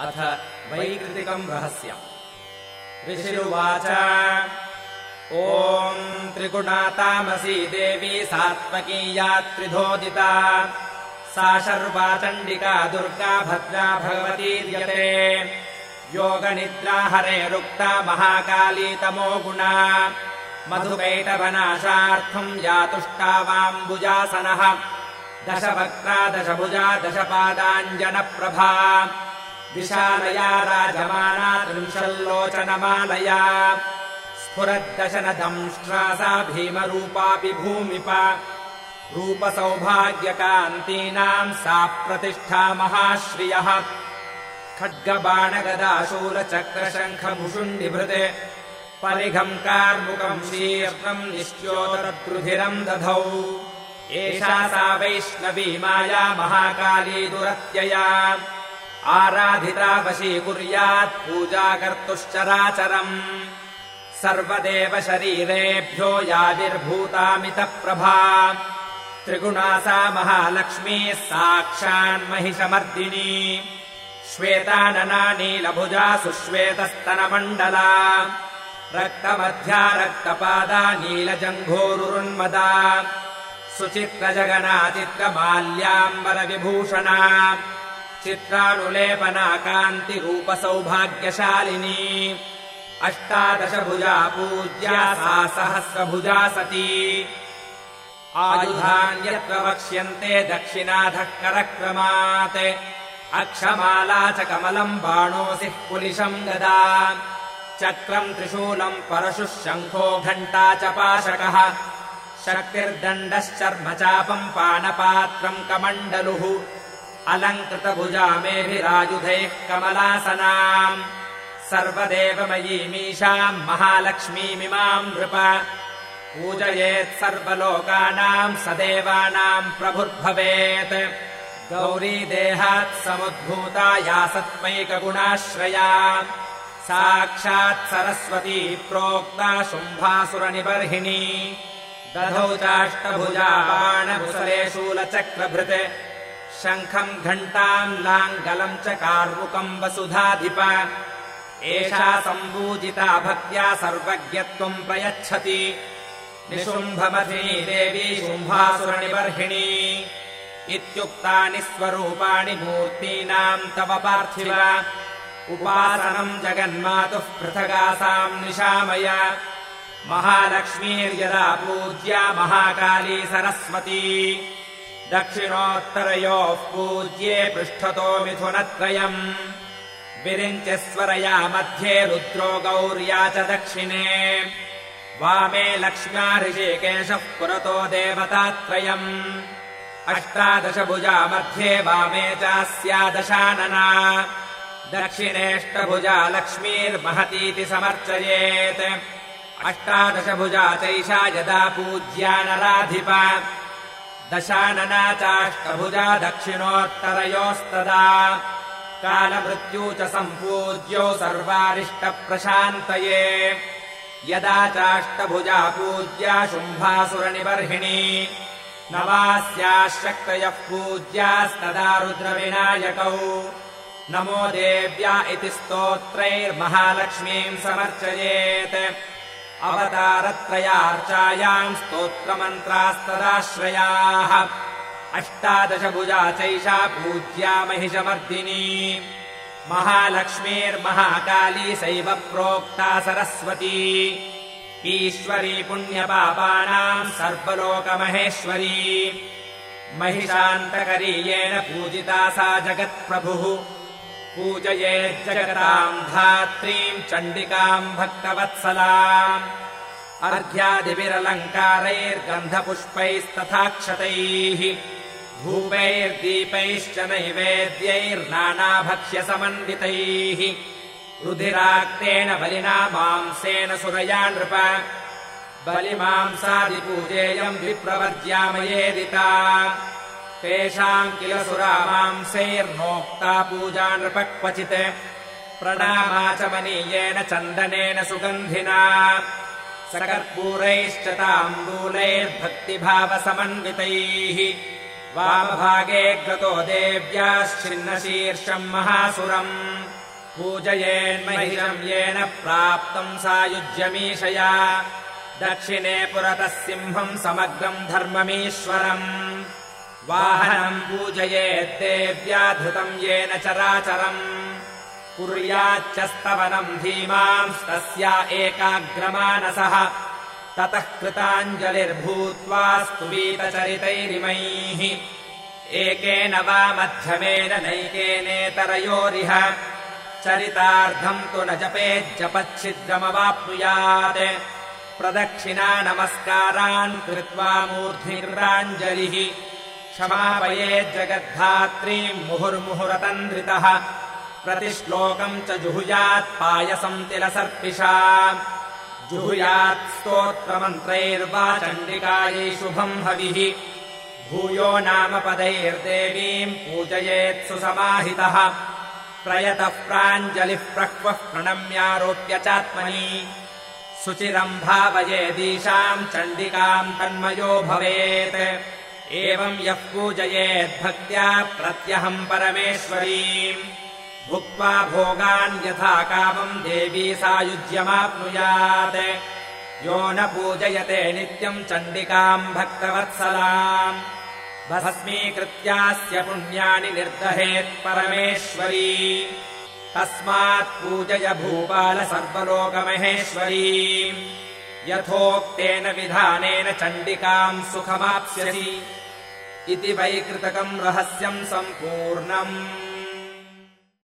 अथ वैकृतिकम् रहस्यम्। ऋषिरुवाच। ॐ त्रिगुणातामसी देवी सात्मकीया त्रिधोदिता। सा शर्वा चण्डिका दुर्गा भद्रा भगवतीर्यते योगनिद्रा हरेरुक्ता महाकाली तमो गुणा। मधुकैटवनाशार्थम् यातुष्टावाम्बुजासनः। दशवक्त्रा दशभुजा दशपादाञ्जनप्रभा विशालया राजमाना त्रिंशल्लोचनमालया। स्फुरद्दशनदंष्ट्रासा भीमरूपापि भूमिप रूपसौभाग्यकान्तीनाम् सा प्रतिष्ठा महाश्रियः। खड्गबाणगदाशूलचक्रशङ्खभुषुण्डिभृते परिघम् कार्मुकम् शीर्षम् निश्चोदरद्रुधिरम् दधौ। एषा सा वैष्णवी माया महाकाली दुरत्यया आराधिता वशीकुर्यात् पूजा कर्तुश्चराचरम् सर्वदेव शरीरेभ्यो याविर्भूतामितप्रभा त्रिगुणा सा महालक्ष्मीः साक्षान्महिषमर्दिनी। श्वेतानना नीलभुजा सुश्वेतस्तनमण्डला। रक्तमध्या रक्तपादा नीलजङ्घोरुन्मदा सुचित्रजगनाचित्रमाल्याम्बरविभूषणा चित्रानुलेपना कान्तिरूपसौभाग्यशालिनी अष्टादशभुजा पूज्या सा सहस्रभुजा सती आयुधान्यत्र वक्ष्यन्ते दक्षिणाधः करक्रमात् अक्षमाला च कमलम् बाणोऽसिः पुलिशम् गदा। चक्रम् त्रिशूलम् परशुः शङ्खो घण्टा च पाशकः। शक्तिर्दण्डश्चर्म चापम् पानपात्रम् कमण्डलुः अलङ्कृतभुजा मेभिरायुधैः कमलासनाम्। सर्वदेवमयीमीशाम् महालक्ष्मीमिमाम् नृप। पूजयेत् सर्वलोकानाम् सदेवानाम् प्रभुर्भवेत्। गौरी देहात् समुद्भूता या सत्मैकगुणाश्रया साक्षात् सरस्वती प्रोक्ता शुम्भासुरनिबर्हिणी। दधौ चाष्टभुजा बाणकुसले शूलचक्रभृत् शङ्खम् घण्टाम् लाङ्गलम् च कार्मुकम् वसुधाधिप। एषा सम्पूजिता भक्त्या सर्वज्ञत्वम् प्रयच्छति। निशुम्भमथिनी देवी शुम्भासुरनिबर्हिणी। इत्युक्तानि स्वरूपाणि मूर्तीनाम् तव पार्थिव। उपासनम् जगन्मातुः पृथगासाम् निशामय। महालक्ष्मीर्यदा पूज्या महाकाली सरस्वती दक्षिणोत्तरयोः पूज्ये पृष्ठतो मिथुनत्रयम्। विरिञ्चस्वरया मध्ये रुद्रो गौर्या च दक्षिणे। वामे लक्ष्म्या ऋषिकेशः पुरतो देवतात्रयम्। अष्टादशभुजा मध्ये वामे चास्यादशानना। दक्षिणेष्टभुजा लक्ष्मीर्महतीति समर्चयेत्। अष्टादशभुजा चैषा यदा पूज्या नराधिप दशानना चाष्टभुजा दक्षिणोत्तरयोस्तदा। कालमृत्यू च सम्पूज्यो सर्वारिष्टप्रशान्तये। यदा चाष्टभुजा पूज्या शुम्भासुरनिबर्हिणी नवास्याः शक्तयः पूज्यास्तदा रुद्रविनायकौ। नमो देव्या इति स्तोत्रैर्महालक्ष्मीम् समर्चयेत् अवतारत्रयार्चायाम् स्तोत्रमन्त्रास्तदाश्रयाः। अष्टादशभुजा चैषा पूज्या महिषमर्दिनी महालक्ष्मीर्महाकाली सैव प्रोक्ता सरस्वती। ईश्वरी पुण्यपापानाम् सर्वलोकमहेश्वरी। महिषान्तकरी येन पूजिता सा जगत्प्रभुः पूजयेज्जगताम् धात्रीम् चण्डिकाम् भक्तवत्सलाम्। अर्घ्यादिभिरलङ्कारैर्गन्धपुष्पैस्तथाक्षतैः धूपैर्दीपैश्च नैवेद्यैर्नानाभक्ष्यसमन्वितैः। रुधिराक्तेन बलिना मांसेन सुरया नृप बलिमांसादिपूजेयम् विप्रवर्ज्यामयेदिता तेषाम् किल सुरा मांसैर्नोक्ता पूजा नृप क्वचित् प्रणामाचमनीयेन चन्दनेन सुगन्धिना। सकर्पूरैश्च ताम्बूलैर्भक्तिभावसमन्वितैः। वामभागे गतो देव्याश्चिन्नशीर्षम् महासुरम्। पूजयेन्महिषम् येन प्राप्तम् सायुज्यमीशया। दक्षिणे पुरतः सिंहम् समग्रम् धर्ममीश्वरम् वाहनम् पूजयेद्देव्या धृतम् येन चराचरम्। कुर्याच्च स्तवनम् धीमांस्तस्या एकाग्रमानसः। ततः कृताञ्जलिर्भूत्वा स्तुवीतचरितैरिमैः एकेन वा मध्यमेन नैकेनेतरयोरिह। चरितार्धम् तु न जपेज्जपच्छिद्रमवाप्नुयात्। प्रदक्षिणा नमस्कारान् कृत्वा मूर्ध्निकृताञ्जलिः क्षमापयेज्जगद्धात्रीम् मुहुर्मुहुरतन्द्रितः। प्रतिश्लोकम् च जुहुयात् पायसम् तिलसर्पिषा। जुहुयात् स्तोत्रमन्त्रैर्वा चण्डिकायै शुभम् हविः। भूयो नाम पदैर्देवीम् पूजयेत्सु समाहितः प्रयतः प्राञ्जलिः प्रह्वः प्रणम्यारोप्य चात्मनि। सुचिरम् भावयेदीशाम् चण्डिकाम् तन्मयो भवेत् एवम् यः पूजयेद्भक्त्या प्रत्यहम् परमेश्वरीम्। भुक्त्वा भोगान् यथा कामम् देवी सायुज्यमाप्नुयात्। यो न पूजयते नित्यम् चण्डिकाम् भक्तवत्सलाम्। भस्मीकृत्यास्य पुण्यानि निर्दहेत् परमेश्वरी। तस्मात् पूजय भूपाल सर्वलोकमहेश्वरी यथोक्तेन विधानेन चण्डिकाम् सुखमाप्स्यसि। इति वैकृतकम् रहस्यम् सम्पूर्णम्